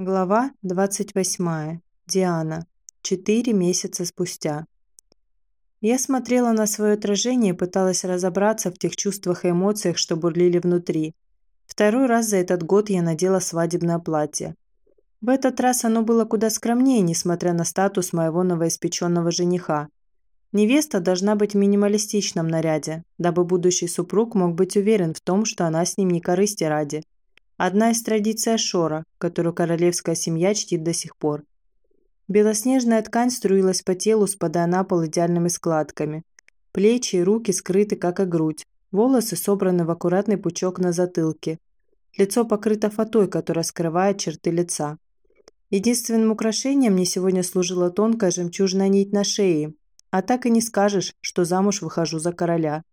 Глава 28. Диана. Четыре месяца спустя. Я смотрела на свое отражение и пыталась разобраться в тех чувствах и эмоциях, что бурлили внутри. Второй раз за этот год я надела свадебное платье. В этот раз оно было куда скромнее, несмотря на статус моего новоиспеченного жениха. Невеста должна быть в минималистичном наряде, дабы будущий супруг мог быть уверен в том, что она с ним не корысти ради – Одна из традиций Ашора, которую королевская семья чтит до сих пор. Белоснежная ткань струилась по телу, спадая на пол идеальными складками. Плечи и руки скрыты, как и грудь. Волосы собраны в аккуратный пучок на затылке. Лицо покрыто фатой, которая скрывает черты лица. Единственным украшением мне сегодня служила тонкая жемчужная нить на шее. А так и не скажешь, что замуж выхожу за короля.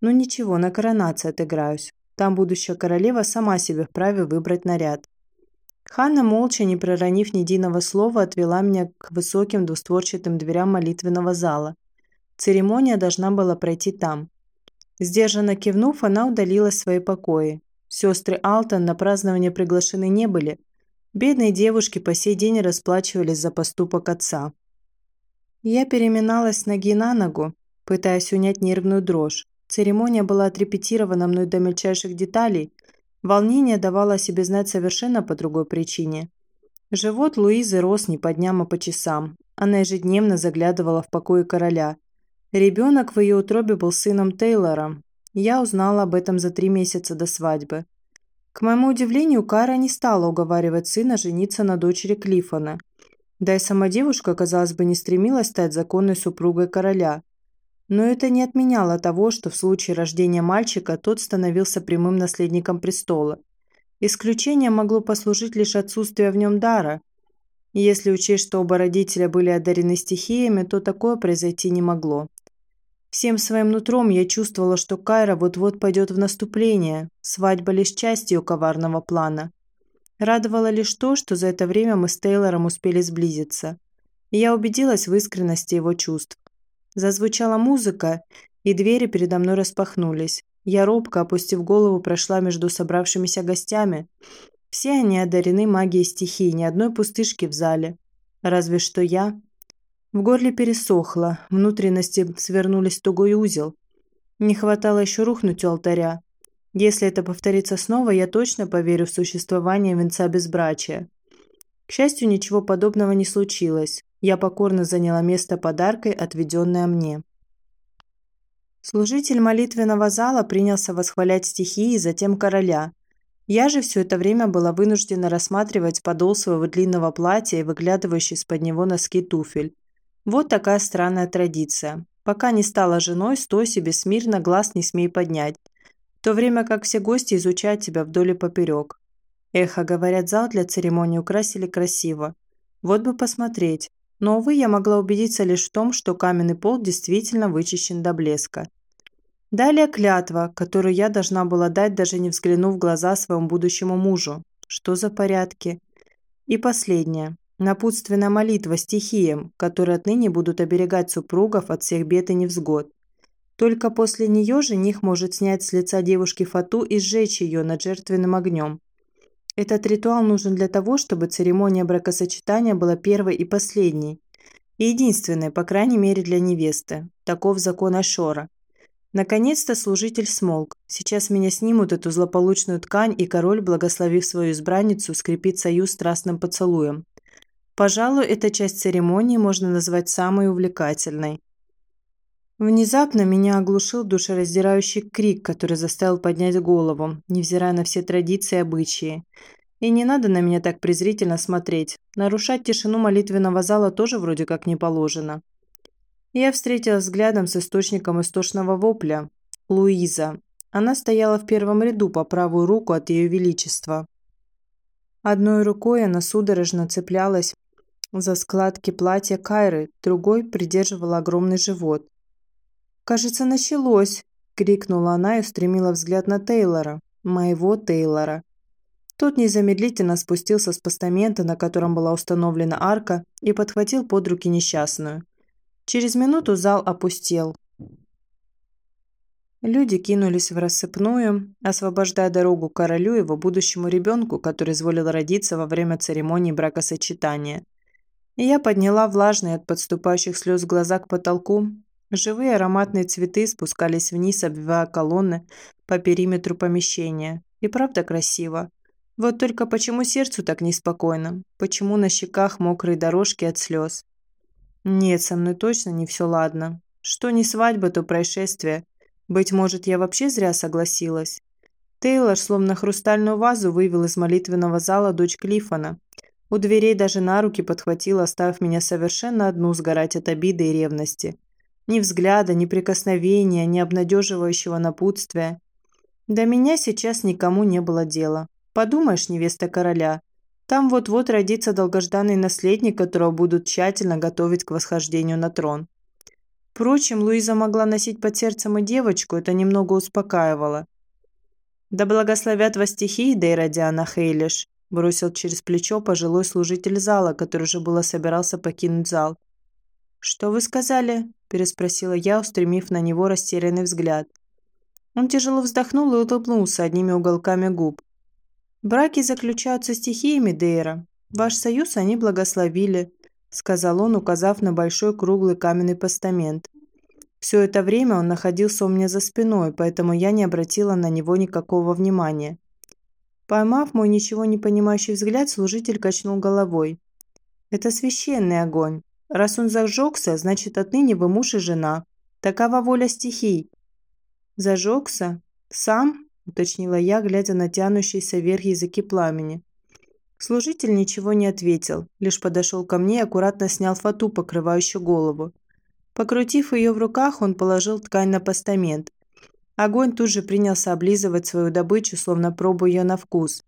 Ну ничего, на коронации отыграюсь. Там будущая королева сама себе вправе выбрать наряд. Ханна, молча, не проронив ни единого слова, отвела меня к высоким двустворчатым дверям молитвенного зала. Церемония должна была пройти там. Сдержанно кивнув, она удалилась в свои покои. Сестры Алтон на празднование приглашены не были. Бедные девушки по сей день расплачивались за поступок отца. Я переминалась ноги на ногу, пытаясь унять нервную дрожь. Церемония была отрепетирована мной до мельчайших деталей. Волнение давало о себе знать совершенно по другой причине. Живот Луизы рос не по дням, а по часам. Она ежедневно заглядывала в покои короля. Ребенок в ее утробе был сыном Тейлора. Я узнала об этом за три месяца до свадьбы. К моему удивлению, Кара не стала уговаривать сына жениться на дочери Клиффона. Да и сама девушка, казалось бы, не стремилась стать законной супругой короля. Но это не отменяло того, что в случае рождения мальчика тот становился прямым наследником престола. Исключением могло послужить лишь отсутствие в нем дара. если учесть, что оба родителя были одарены стихиями, то такое произойти не могло. Всем своим нутром я чувствовала, что Кайра вот-вот пойдет в наступление, свадьба лишь часть ее коварного плана. Радовало лишь то, что за это время мы с Тейлором успели сблизиться. И я убедилась в искренности его чувств. Зазвучала музыка, и двери передо мной распахнулись. Я робко, опустив голову, прошла между собравшимися гостями. Все они одарены магией стихии, ни одной пустышки в зале. Разве что я. В горле пересохло, внутренности свернулись в тугой узел. Не хватало еще рухнуть у алтаря. Если это повторится снова, я точно поверю в существование венца безбрачия. К счастью, ничего подобного не случилось. Я покорно заняла место подаркой, отведенное мне. Служитель молитвенного зала принялся восхвалять стихии и затем короля. Я же все это время была вынуждена рассматривать подол своего длинного платья и выглядывающий из-под него носки туфель. Вот такая странная традиция. Пока не стала женой, стой себе смирно, глаз не смей поднять. В то время как все гости изучают тебя вдоль и поперек. Эхо, говорят, зал для церемонии украсили красиво. Вот бы посмотреть. Но, увы, я могла убедиться лишь в том, что каменный пол действительно вычищен до блеска. Далее клятва, которую я должна была дать, даже не взглянув в глаза своему будущему мужу. Что за порядки? И последнее. Напутственная молитва стихиям, которые отныне будут оберегать супругов от всех бед и невзгод. Только после нее жених может снять с лица девушки фату и сжечь ее над жертвенным огнем. Этот ритуал нужен для того, чтобы церемония бракосочетания была первой и последней. И единственной, по крайней мере, для невесты. Таков закон Ашора. Наконец-то служитель смолк. Сейчас меня снимут эту злополучную ткань, и король, благословив свою избранницу, скрепит союз страстным поцелуем. Пожалуй, эта часть церемонии можно назвать самой увлекательной. Внезапно меня оглушил душераздирающий крик, который заставил поднять голову, невзирая на все традиции и обычаи. И не надо на меня так презрительно смотреть. Нарушать тишину молитвенного зала тоже вроде как не положено. Я встретилась взглядом с источником истошного вопля. Луиза. Она стояла в первом ряду по правую руку от Ее Величества. Одной рукой она судорожно цеплялась за складки платья Кайры, другой придерживала огромный живот. «Кажется, началось!» – крикнула она и устремила взгляд на Тейлора, моего Тейлора. Тот незамедлительно спустился с постамента, на котором была установлена арка, и подхватил под руки несчастную. Через минуту зал опустел. Люди кинулись в рассыпную, освобождая дорогу королю и его будущему ребенку, который изволил родиться во время церемонии бракосочетания. И я подняла влажные от подступающих слез глаза к потолку. Живые ароматные цветы спускались вниз, обвивая колонны по периметру помещения. И правда красиво. Вот только почему сердцу так неспокойно? Почему на щеках мокрые дорожки от слез? Нет, со мной точно не все ладно. Что не свадьба, то происшествие. Быть может, я вообще зря согласилась. Тейлор, словно хрустальную вазу, вывел из молитвенного зала дочь Клиффона. У дверей даже на руки подхватил, оставив меня совершенно одну сгорать от обиды и ревности. Ни взгляда, ни прикосновения, ни обнадеживающего напутствия. До меня сейчас никому не было дела. Подумаешь, невеста короля. Там вот-вот родится долгожданный наследник, которого будут тщательно готовить к восхождению на трон. Впрочем, Луиза могла носить под сердцем и девочку, это немного успокаивало. «Да благословят вас стихии, Дейра Диана Хейлиш», бросил через плечо пожилой служитель зала, который уже было собирался покинуть зал. «Что вы сказали?» – переспросила я, устремив на него растерянный взгляд. Он тяжело вздохнул и улыбнулся одними уголками губ. «Браки заключаются стихиями, Дейра. Ваш союз они благословили сказал он, указав на большой круглый каменный постамент. Все это время он находился у меня за спиной, поэтому я не обратила на него никакого внимания. Поймав мой ничего не понимающий взгляд, служитель качнул головой. «Это священный огонь. Раз он зажегся, значит, отныне вы муж и жена. Такова воля стихий». «Зажегся? Сам?» – уточнила я, глядя на тянущиеся вверх языки пламени. Служитель ничего не ответил, лишь подошел ко мне и аккуратно снял фату, покрывающую голову. Покрутив ее в руках, он положил ткань на постамент. Огонь тут же принялся облизывать свою добычу, словно пробуя ее на вкус.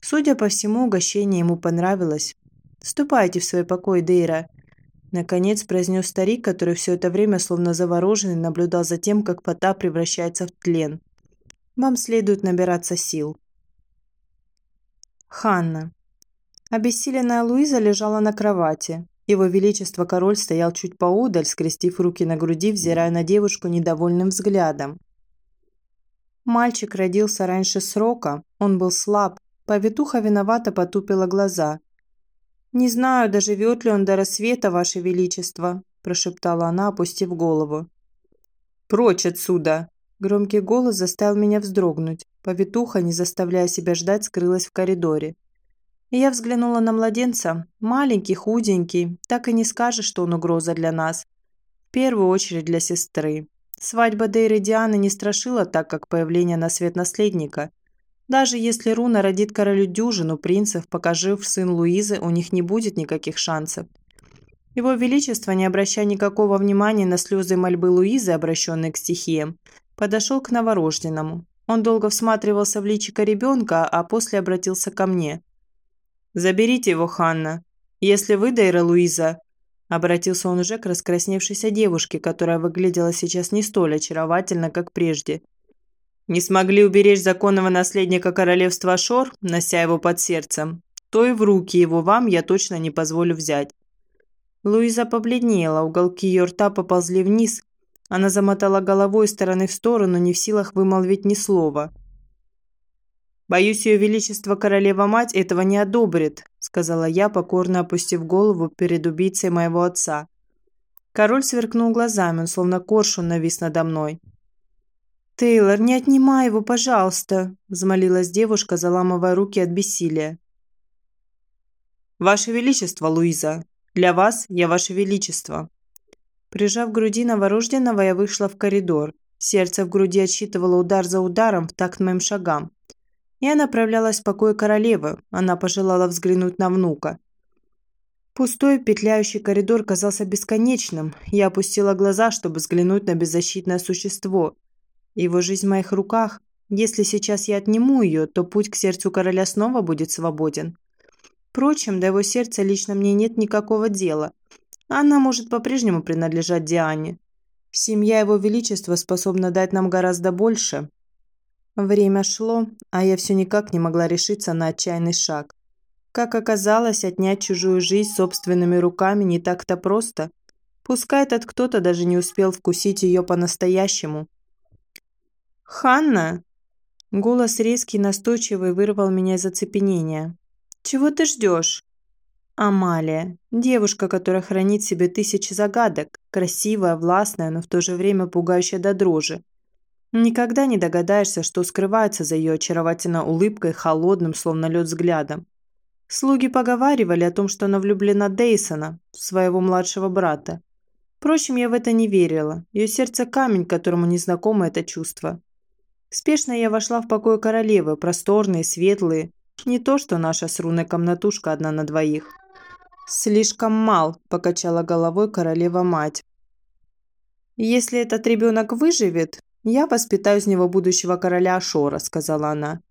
Судя по всему, угощение ему понравилось. «Ступайте в свой покой, Дейра», – наконец произнес старик, который все это время, словно завороженный, наблюдал за тем, как фата превращается в тлен. «Вам следует набираться сил». Ханна. Обессиленная Луиза лежала на кровати. Его Величество король стоял чуть поодаль, скрестив руки на груди, взирая на девушку недовольным взглядом. Мальчик родился раньше срока, он был слаб, повитуха виновато потупила глаза. «Не знаю, доживет ли он до рассвета, Ваше Величество», – прошептала она, опустив голову. «Прочь отсюда!» Громкий голос заставил меня вздрогнуть. Повитуха, не заставляя себя ждать, скрылась в коридоре. Я взглянула на младенца. Маленький, худенький. Так и не скажешь, что он угроза для нас. В первую очередь для сестры. Свадьба Дейры Дианы не страшила так, как появление на свет наследника. Даже если Руна родит королю дюжину принцев, покажив сын Луизы, у них не будет никаких шансов. Его Величество, не обращая никакого внимания на слезы мольбы Луизы, обращенные к стихиям, подошел к новорожденному. Он долго всматривался в личико ребенка, а после обратился ко мне. «Заберите его, Ханна. Если вы, Дейра Луиза...» Обратился он уже к раскрасневшейся девушке, которая выглядела сейчас не столь очаровательно, как прежде. «Не смогли уберечь законного наследника королевства Шор, нося его под сердцем, то и в руки его вам я точно не позволю взять». Луиза побледнела, уголки ее рта поползли вниз. Она замотала головой стороны в сторону, не в силах вымолвить ни слова. «Боюсь, ее величество королева-мать этого не одобрит», сказала я, покорно опустив голову перед убийцей моего отца. Король сверкнул глазами, он словно коршун навис надо мной. «Тейлор, не отнимай его, пожалуйста», взмолилась девушка, заламывая руки от бессилия. «Ваше Величество, Луиза, для вас я Ваше Величество». Прижав к груди новорожденного, я вышла в коридор. Сердце в груди отсчитывало удар за ударом в такт моим шагам. Я направлялась в покой королевы. Она пожелала взглянуть на внука. Пустой петляющий коридор казался бесконечным. Я опустила глаза, чтобы взглянуть на беззащитное существо. Его жизнь в моих руках. Если сейчас я отниму ее, то путь к сердцу короля снова будет свободен. Впрочем, до его сердца лично мне нет никакого дела. Она может по-прежнему принадлежать Диане. Семья его величества способна дать нам гораздо больше, Время шло, а я все никак не могла решиться на отчаянный шаг. Как оказалось, отнять чужую жизнь собственными руками не так-то просто. Пускай этот кто-то даже не успел вкусить ее по-настоящему. «Ханна!» Голос резкий, настойчивый вырвал меня из оцепенения. «Чего ты ждешь?» Амалия. Девушка, которая хранит себе тысячи загадок. Красивая, властная, но в то же время пугающая до дрожи. Никогда не догадаешься, что скрывается за ее очаровательной улыбкой, холодным, словно лед взглядом. Слуги поговаривали о том, что она влюблена Дейсона, своего младшего брата. Впрочем, я в это не верила. Ее сердце камень, которому незнакомо это чувство. Спешно я вошла в покой королевы, просторные, светлые. Не то, что наша с руной комнатушка одна на двоих. «Слишком мал», – покачала головой королева-мать. «Если этот ребенок выживет, я воспитаю из него будущего короля Ашора», – сказала она.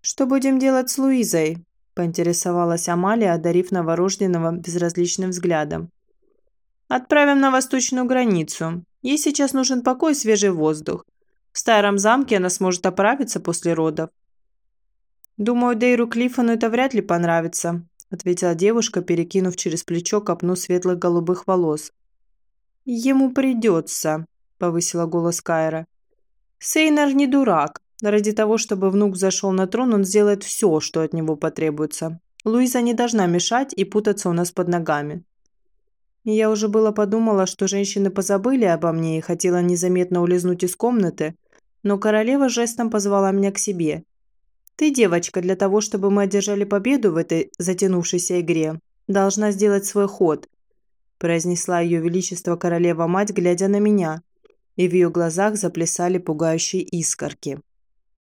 «Что будем делать с Луизой?» – поинтересовалась Амалия, одарив новорожденного безразличным взглядом. «Отправим на восточную границу. Ей сейчас нужен покой и свежий воздух. В старом замке она сможет оправиться после родов». «Думаю, Дейру Клиффону это вряд ли понравится», ответила девушка, перекинув через плечо копну светлых голубых волос. «Ему придется», – повысила голос Кайра. «Сейнар не дурак. Ради того, чтобы внук зашел на трон, он сделает все, что от него потребуется. Луиза не должна мешать и путаться у нас под ногами». Я уже было подумала, что женщины позабыли обо мне и хотела незаметно улизнуть из комнаты, но королева жестом позвала меня к себе – ты, девочка, для того, чтобы мы одержали победу в этой затянувшейся игре, должна сделать свой ход», произнесла ее величество королева-мать, глядя на меня, и в ее глазах заплясали пугающие искорки.